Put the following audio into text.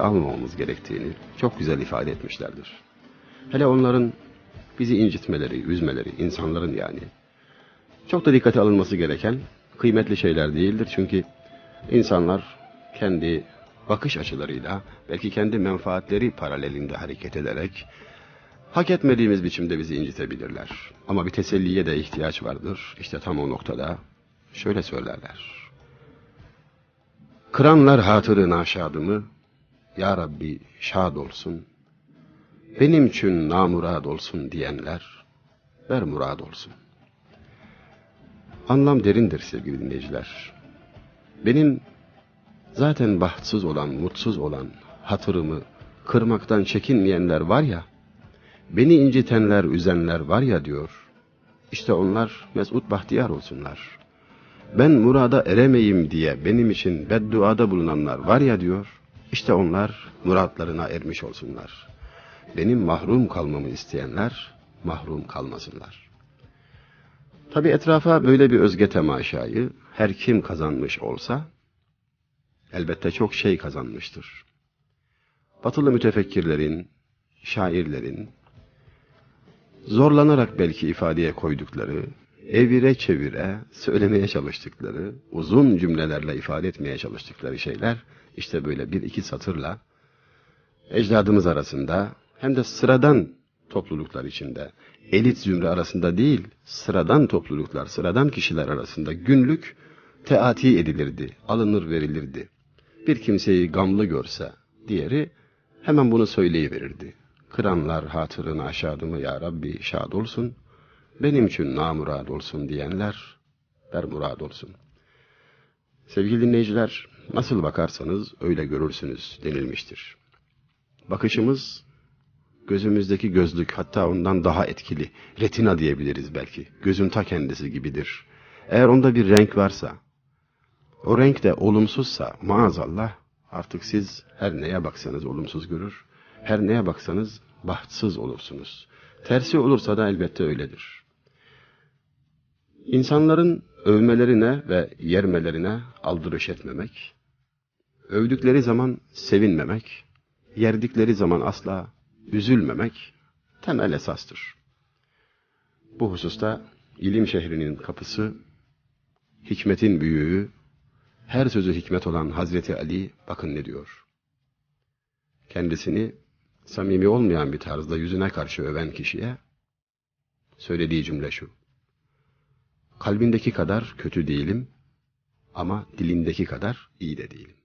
almamamız gerektiğini çok güzel ifade etmişlerdir. Hele onların bizi incitmeleri, üzmeleri, insanların yani. Çok da dikkate alınması gereken kıymetli şeyler değildir. Çünkü insanlar kendi bakış açılarıyla, belki kendi menfaatleri paralelinde hareket ederek, hak etmediğimiz biçimde bizi incitebilirler. Ama bir teselliye de ihtiyaç vardır. İşte tam o noktada şöyle söylerler. Kıranlar hatırı naşadımı, Ya Rabbi şad olsun. Benim için namurad olsun diyenler, ver murad olsun. Anlam derindir sevgili dinleyiciler. Benim zaten bahtsız olan, mutsuz olan hatırımı kırmaktan çekinmeyenler var ya, beni incitenler, üzenler var ya diyor. İşte onlar mesut bahtiyar olsunlar. Ben murada eremeyim diye benim için bedduada bulunanlar var ya diyor. İşte onlar muratlarına ermiş olsunlar. Benim mahrum kalmamı isteyenler mahrum kalmasınlar. Tabi etrafa böyle bir özge temaşayı her kim kazanmış olsa elbette çok şey kazanmıştır. Batılı mütefekkirlerin, şairlerin zorlanarak belki ifadeye koydukları, evire çevire söylemeye çalıştıkları, uzun cümlelerle ifade etmeye çalıştıkları şeyler işte böyle bir iki satırla ecdadımız arasında hem de sıradan topluluklar içinde, elit zümre arasında değil, sıradan topluluklar, sıradan kişiler arasında günlük teati edilirdi, alınır verilirdi. Bir kimseyi gamlı görse, diğeri hemen bunu söyleyiverirdi. Kıranlar hatırını aşağıdımı ya Rabbi şad olsun, benim için namurad olsun diyenler, der murad olsun. Sevgili dinleyiciler, nasıl bakarsanız öyle görürsünüz denilmiştir. Bakışımız, gözümüzdeki gözlük hatta ondan daha etkili, retina diyebiliriz belki, gözün ta kendisi gibidir. Eğer onda bir renk varsa, o renk de olumsuzsa maazallah artık siz her neye baksanız olumsuz görür, her neye baksanız bahtsız olursunuz. Tersi olursa da elbette öyledir. İnsanların övmelerine ve yermelerine aldırış etmemek, övdükleri zaman sevinmemek, yerdikleri zaman asla üzülmemek temel esastır. Bu hususta ilim şehrinin kapısı, hikmetin büyüğü, her sözü hikmet olan Hazreti Ali bakın ne diyor. Kendisini samimi olmayan bir tarzda yüzüne karşı öven kişiye söylediği cümle şu. Kalbindeki kadar kötü değilim ama dilindeki kadar iyi de değilim.